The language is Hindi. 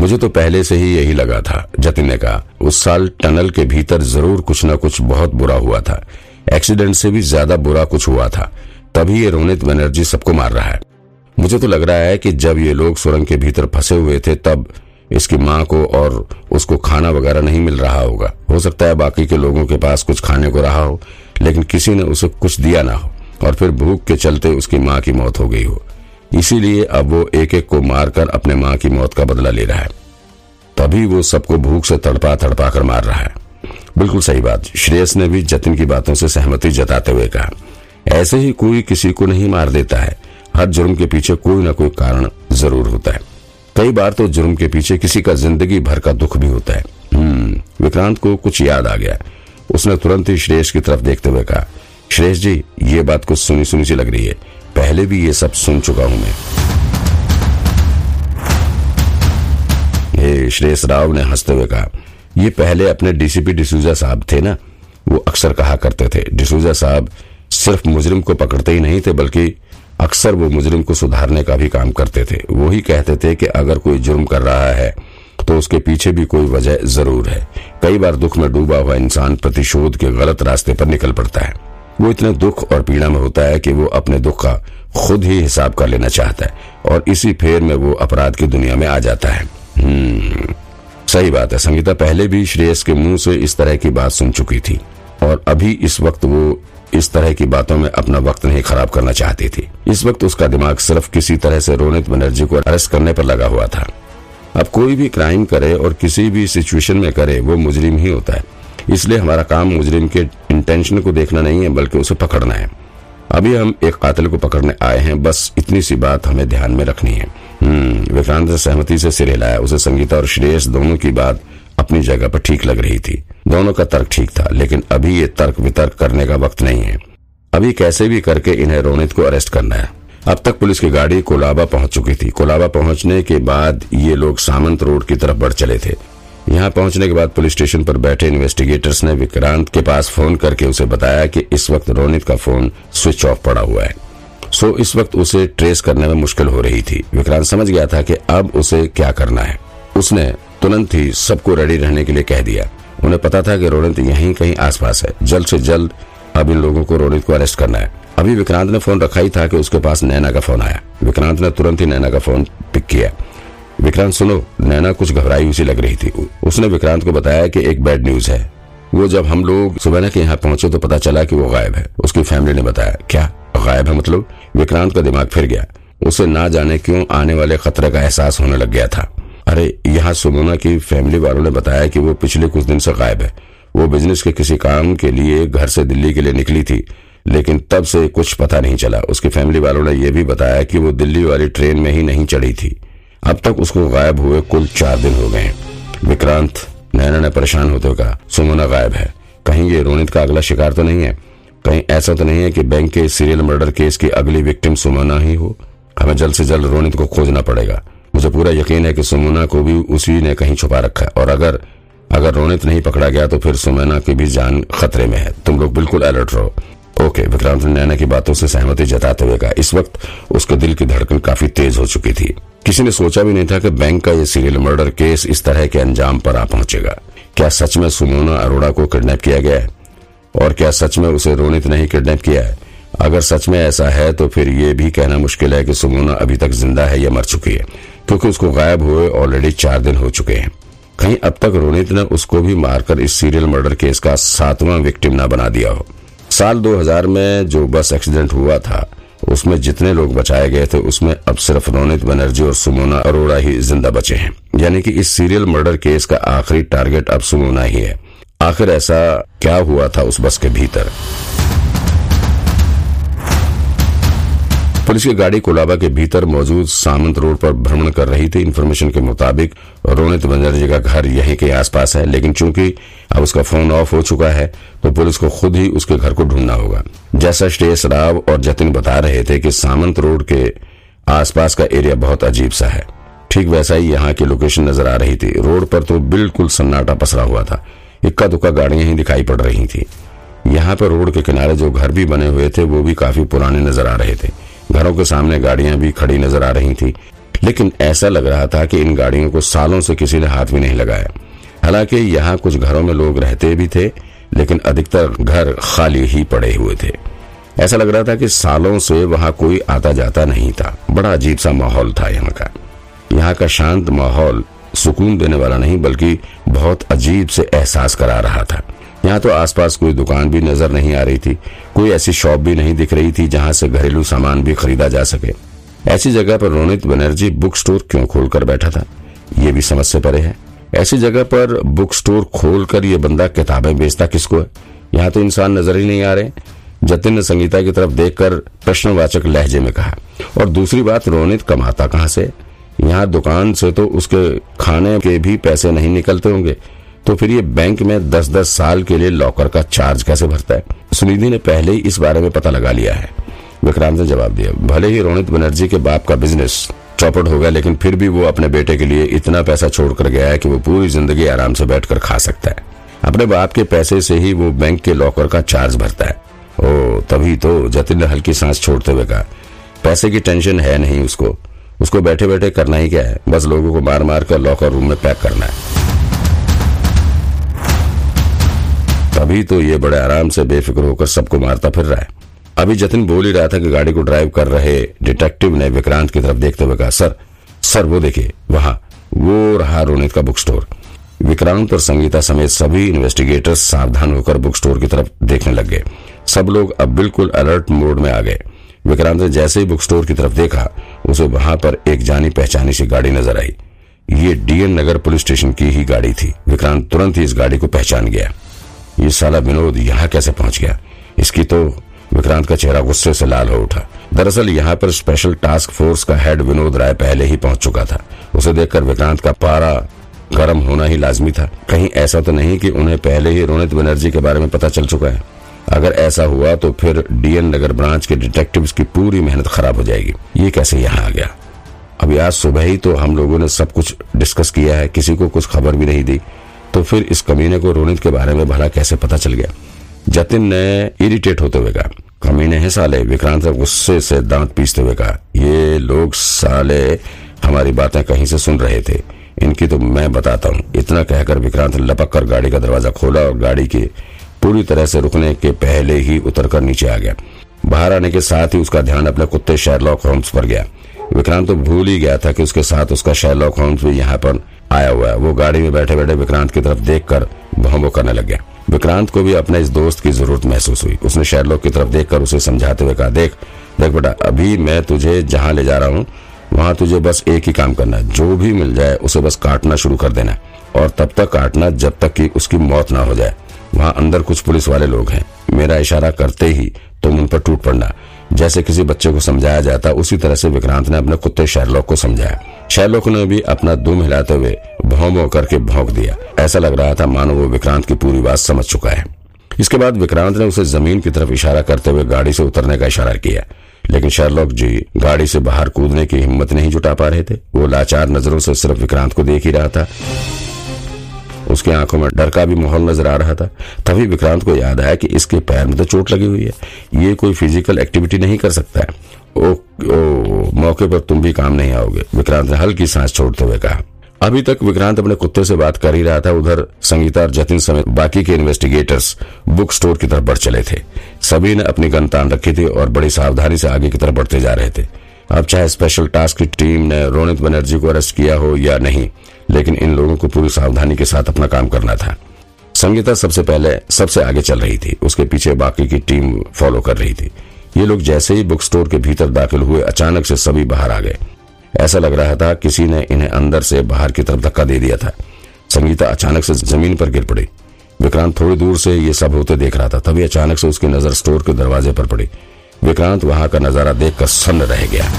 मुझे तो पहले से ही यही लगा था, जतिन ने कहा। उस साल टनल के भीतर ज़रूर कुछ न कुछ बहुत बुरा हुआ था। एक्सीडेंट से भी ज़्यादा बुरा कुछ हुआ था। तभी ये रोनित बनर्जी सबको मार रहा है। मुझे तो लग रहा है कि जब ये लोग सुरंग के भीतर फंसे हुए थे, तब इसकी माँ को और उसको खाना वगैरह नहीं मिल रहा होगा। हो सकता है बाकी के लोगों के पास कुछ खाने को रहा हो, लेकिन किसी ने उसे कुछ दिया ना हो, और फिर भूख के चलते उसकी माँ की मौत हो गई हो। इसीलिए अब वो एक एक को मारकर अपने माँ की मौत का बदला ले रहा है। तभी वो सबको भूख से तड़पा तड़पा कर मार रहा है। बिल्कुल सही बात, श्रेयस ने भी जतिन की बातों से सहमति जताते हुए कहा। ऐसे ही कोई किसी को नहीं मार देता है। हर जुर्म के पीछे कोई ना कोई कारण ज़रूर होता है। कई बार तो जुर्म के पीछे किसी का ज़िंदगी भर का दुख भी होता है। हम्म विक्रांत को कुछ याद आ गया। उसने तुरंत ही श्रेयस की तरफ़ देखते हुए कहा, श्रेयस जी, ये बात कुछ सुनी सुनी सी लग रही है। पहले भी ये सब सुन चुका हूँ मैं। ये श्रेयस राव ने हँसते हुए कहा, ये पहले अपने डीसीपी डिसूजा साहब थे ना, वो अक्सर कहा करते थे। डिसूजा साहब सिर्फ़ मुजरिम को पकड़ते ही नहीं थे, बल्कि अक्सर वो मुजरिम को सुधारने का भी काम करते थे। वो ही कहते थे कि अगर कोई जुर्म कर रहा है तो उसके पीछे भी कोई वजह ज़रूर है। कई बार दुख में डूबा हुआ इंसान प्रतिशोध के गलत रास्ते पर निकल पड़ता है। वो इतने दुख और पीड़ा में होता है कि वो अपने दुख का खुद ही हिसाब कर लेना चाहता है और इसी फेर में वो अपराध की दुनिया में आ जाता है। हम्म, सही बात है। संगीता पहले भी श्रेयस के मुँह से इस तरह की बात सुन चुकी थी और अभी इस वक्त वो इस तरह की बातों में अपना वक्त नहीं खराब करना चाहती थी। इस वक्त उसका दिमाग सिर्फ़ किसी तरह से रोनित बनर्जी को अरेस्ट करने पर लगा हुआ था। अब कोई भी क्राइम करे और किसी भी सिचुएशन में करे वो मुजरिम ही होता है। इसलिए हमारा काम मुजरिम के इंटेंशन को देखना नहीं है, बल्कि उसे पकड़ना है। अभी हम एक कातिल को पकड़ने आए हैं, बस इतनी सी बात हमें ध्यान में रखनी है। हम्म विक्रांत सहमति से सिर हिलाया उसे संगीता और श्रेयस दोनों की बात अपनी जगह पर ठीक लग रही थी। दोनों का तर्क ठीक था, लेकिन अभी ये तर्क वितर्क करने का वक्त नहीं है। अभी कैसे भी करके इन्हें रोनित को अरेस्ट करना है। अब तक पुलिस की गाड़ी कोलाबा पहुँच चुकी थी। कोलाबा पहुँचने के बाद ये लोग सामंत रोड की तरफ़ बढ़ चले थे। यहाँ पहुँचने के बाद पुलिस स्टेशन पर बैठे इन्वेस्टिगेटर्स ने विक्रांत के पास फ़ोन करके उसे बताया कि इस वक्त रोनित का फ़ोन स्विच ऑफ़ पड़ा हुआ है। सो, इस वक्त उसे ट्रेस करने में मुश्किल हो रही थी। विक्रांत समझ गया था कि अब उसे क्या करना है। उसने तुरंत ही सबको रेडी रहने के लिए कह दिया। उन्हें पता था कि रोनित यहीं कहीं आसपास है। जल्द से जल्द अब इन लोगों को रोनित को अरेस्ट करना है। अभी विक्रांत ने फ़ोन रखा ही था कि उसके पास नैना का फ़ोन आया। विक्रांत ने तुरंत ही नैना का फ़ोन पिक किया। विक्रांत, सुनो, नैना कुछ घबराई हुई सी लग रही थी। उसने विक्रांत को बताया कि एक बैड न्यूज़ है। वो जब हम लोग सुबह के यहाँ पहुँचे तो पता चला कि वो गायब है। उसकी फैमिली ने बताया, क्या? गायब है मतलब? विक्रांत का दिमाग फिर गया। उसे ना जाने क्यों आने वाले खतरे का एहसास होने लग गया था। अरे, यहाँ सुमोना की फैमिली वालों ने बताया कि वो पिछले कुछ दिन से गायब है। वो बिज़नेस के किसी काम के लिए घर से दिल्ली के लिए निकली थी, लेकिन तब से कुछ पता नहीं चला। उसकी फैमिली वालों ने यह भी बताया कि वो दिल्ली वाली ट्रेन में ही नहीं चढ़ी थी। अब तक उसको गायब हुए कुल चार दिन हो गए। विक्रांत, नैना ने परेशान होते हुए कहा, सुमोना गायब है। कहीं ये रोनित का अगला शिकार तो नहीं है? कहीं ऐसा तो नहीं है कि बैंक के सीरियल मर्डर केस की अगली विक्टिम सुमोना ही हो? हमें जल्द से जल्द रोनित को खोजना पड़ेगा। मुझे पूरा यकीन है कि सुमोना को भी उसी ने कहीं छुपा रखा है। और अगर अगर रोनित नहीं पकड़ा गया तो फिर सुमैना की भी जान खतरे में है। तुम लोग बिल्कुल अलर्ट रहो। ओके विक्रांत ने नैना की बातों से सहमति जताते हुए कहा, इस वक्त उसके दिल की धड़कन काफ़ी तेज हो चुकी थी। किसी ने सोचा भी नहीं था कि बैंक का ये सीरियल मर्डर केस इस तरह के अंजाम पर आ पहुंचेगा। क्या सच में सुमोना अरोड़ा को किडनैप किया गया है? और क्या सच में उसे रोनित नहीं किडनैप किया है? अगर सच में ऐसा है तो फिर ये भी कहना मुश्किल है कि सुमोना अभी तक ज़िंदा है या मर चुकी है, क्योंकि उसको गायब हुए ऑलरेडी चार दिन हो चुके हैं। कहीं अब तक रोनित ने उसको भी मारकर इस सीरियल मर्डर केस का सातवां विक्टिम ना बना दिया हो। साल 2000 में जो बस एक्सीडेंट हुआ था, उसमें जितने लोग बचाए गए थे, उसमें अब सिर्फ़ रोनित बनर्जी और सुमोना अरोड़ा ही ज़िंदा बचे हैं। यानी कि इस सीरियल मर्डर केस का आखिरी टारगेट अब सुमोना ही है। आखिर ऐसा क्या हुआ था उस बस के भीतर? पुलिस की गाड़ी कोलाबा के भीतर मौजूद सामंत रोड पर भ्रमण कर रही थी। इन्फॉर्मेशन के मुताबिक रोनित बनर्जी का घर यहीं के आसपास है, लेकिन चूँकि अब उसका फ़ोन ऑफ़ हो चुका है तो पुलिस को खुद ही उसके घर को ढूंढना होगा। जैसा श्रेयस राव और जतिन बता रहे थे कि सामंत रोड के आसपास का एरिया बहुत अजीब सा है। ठीक वैसा ही यहाँ की लोकेशन नज़र आ रही थी। रोड पर तो बिल्कुल सन्नाटा पसरा हुआ था। इक्का दुक्का गाड़ियाँ ही दिखाई पड़ रही थी। यहाँ पर रोड के किनारे जो घर भी बने हुए थे, वो भी काफ़ी पुराने नज़र आ रहे थे। घरों के सामने गाड़ियाँ भी खड़ी नज़र आ रही थी, लेकिन ऐसा लग रहा था कि इन गाड़ियों को सालों से किसी ने हाथ भी नहीं लगाया। हालाँकि यहाँ कुछ घरों में लोग रहते भी थे, लेकिन अधिकतर घर खाली ही पड़े हुए थे। ऐसा लग रहा था कि सालों से वहाँ कोई आता जाता नहीं था। बड़ा अजीब सा माहौल था यहाँ का। यहाँ का शांत माहौल सुकून देने वाला नहीं, बल्कि बहुत अजीब से एहसास करा रहा था। यहाँ तो आसपास कोई दुकान भी नज़र नहीं आ रही थी, कोई ऐसी शॉप भी नहीं दिख रही थी जहाँ से घरेलू सामान भी खरीदा जा सके। ऐसी जगह पर रोनित बनर्जी बुक स्टोर क्यों खोलकर बैठा था? ये भी समझ से परे है। ऐसी जगह पर बुक स्टोर खोलकर ये बंदा किताबें बेचता किसको है? यहाँ तो इंसान नज़र ही नहीं आ रहे। जतिन ने संगीता की तरफ़ देखकर प्रश्नवाचक लहजे में कहा, और दूसरी बात, रोनित कमाता कहाँ से? यहाँ दुकान से तो उसके खाने के भी पैसे नहीं निकलते होंगे। तो फिर ये बैंक में दस दस साल के लिए लॉकर का चार्ज कैसे भरता है? सुनिधि ने पहले ही इस बारे में पता लगा लिया है। विक्रांत ने जवाब दिया, भले ही रोनित बनर्जी के बाप का बिज़नेस चौपट हो गया, लेकिन फिर भी वो अपने बेटे के लिए इतना पैसा छोड़कर गया है कि वो पूरी ज़िंदगी आराम से बैठकर खा सकता है। अपने बाप के पैसे से ही वो बैंक के लॉकर का चार्ज भरता है। ओ, तभी तो जतिन ने हल्की सांस छोड़ते हुए कहा। पैसे की टेंशन है नहीं उसको। उसको बैठे बैठे करना ही क्या है? बस लोगों को मार मार कर लॉकर रूम में पैक करना है। तभी तो ये बड़े आराम से बेफिक्र होकर सबको मारता फिर रहा है। अभी जतिन बोल ही रहा था कि गाड़ी को ड्राइव कर रहे डिटेक्टिव ने विक्रांत की तरफ़ देखते हुए कहा, सर सर, वो देखिए, वहाँ, वो रहा रोनित का बुक स्टोर विक्रांत और संगीता समेत सभी इन्वेस्टिगेटर्स सावधान होकर बुक स्टोर की तरफ़ देखने लग गए। सब लोग अब बिल्कुल अलर्ट मोड में आ गए। विक्रांत ने जैसे ही बुक स्टोर की तरफ़ देखा, उसे वहाँ पर एक जानी पहचानी सी गाड़ी नज़र आई। ये डीएन नगर पुलिस स्टेशन की ही गाड़ी थी। विक्रांत तुरंत ही इस गाड़ी को पहचान गया। ये साला विनोद यहाँ कैसे पहुँच गया? इसकी तो विक्रांत का चेहरा गुस्से से लाल हो उठा। दरअसल यहाँ पर स्पेशल टास्क फोर्स का हेड विनोद राय पहले ही पहुँच चुका था। उसे देखकर विक्रांत का पारा गर्म होना ही लाजमी था। कहीं ऐसा तो नहीं कि उन्हें पहले ही रोनित बनर्जी के बारे में पता चल चुका है। अगर ऐसा हुआ तो फिर डीएन नगर ब्रांच के डिटेक्टिव्स की पूरी मेहनत खराब हो जाएगी। ये कैसे यहाँ आ गया? अभी आज सुबह ही तो हम लोगों ने सब कुछ डिस्कस किया है। किसी को कुछ खबर भी नहीं दी। तो फिर इस कमीने को रोनित के बारे में भला कैसे पता चल गया? जतिन ने इरिटेट होते हुए कहा, कमीने हैं साले। विक्रांत ने गुस्से से दांत पीसते हुए कहा, ये लोग साले हमारी बातें कहीं से सुन रहे थे। इनकी तो मैं बताता हूँ। इतना कहकर विक्रांत लपक कर गाड़ी का दरवाज़ा खोला और गाड़ी के पूरी तरह से रुकने के पहले ही उतरकर नीचे आ गया। बाहर आने के साथ ही उसका ध्यान अपने कुत्ते शेरलॉक होम्स पर गया। विक्रांत तो भूल ही गया था कि उसके साथ उसका शेरलॉक होम्स भी यहाँ पर आया हुआ है। वो गाड़ी में बैठे बैठे विक्रांत की तरफ़ देखकर भौंबो करने लग गया। विक्रांत को भी अपने इस दोस्त की ज़रूरत महसूस हुई। उसने शेरलॉक की तरफ़ देखकर उसे समझाते हुए कहा, देख देख बेटा, अभी मैं तुझे जहाँ ले जा रहा हूँ, वहाँ तुझे बस एक ही काम करना है। जो भी मिल जाए, उसे बस काटना शुरू कर देना और तब तक काटना जब तक कि उसकी मौत ना हो जाए। वहाँ अंदर कुछ पुलिस वाले लोग हैं। मेरा इशारा करते ही तुम उन पर टूट पड़ना। जैसे किसी बच्चे को समझाया जाता, उसी तरह से विक्रांत ने अपने कुत्ते शेरलॉक को समझाया। शेरलॉक ने भी अपना दुम हिलाते हुए भौं करके भौंक दिया। ऐसा लग रहा था मानो वो विक्रांत की पूरी बात समझ चुका है। इसके बाद विक्रांत ने उसे ज़मीन की तरफ़ इशारा करते हुए गाड़ी से उतरने का इशारा किया। लेकिन शेरलॉक जी गाड़ी से बाहर कूदने की हिम्मत नहीं जुटा पा रहे थे। वो लाचार नज़रों से सिर्फ़ विक्रांत को देख ही रहा था। उसकी आँखों में डर का भी माहौल नज़र आ रहा था। तभी विक्रांत को याद आया कि इसके पैर में तो चोट लगी हुई है। ये कोई फ़िज़िकल एक्टिविटी नहीं कर सकता है। ओ, ओ मौके पर तुम भी काम नहीं आओगे विक्रांत ने हल्की सांस छोड़ते हुए कहा। अभी तक विक्रांत अपने कुत्ते से बात कर ही रहा था उधर संगीता और जतिन समेत बाकी के इन्वेस्टिगेटर्स बुक स्टोर की तरफ़ बढ़ चले थे। सभी ने अपनी गन तान रखी थी और बड़ी सावधानी से आगे की तरफ़ बढ़ते जा रहे थे। अब चाहे स्पेशल टास्क की टीम ने रोनित बनर्जी को अरेस्ट किया हो या नहीं लेकिन इन लोगों को पूरी सावधानी के साथ अपना काम करना था। संगीता सबसे पहले, सबसे आगे चल रही थी। उसके पीछे बाकी की टीम फॉलो कर रही थी। ये लोग जैसे ही बुक स्टोर के भीतर दाखिल हुए, अचानक से सभी बाहर आ गए। ऐसा लग रहा था किसी ने इन्हें अंदर से बाहर की तरफ़ धक्का दे दिया था। संगीता अचानक से ज़मीन पर गिर पड़ी। विक्रांत थोड़ी दूर से ये सब होते देख रहा था, तभी अचानक से उसकी नज़र स्टोर के दरवाजे पर पड़ी। विक्रांत वहाँ का नज़ारा देखकर सन्न रह गया।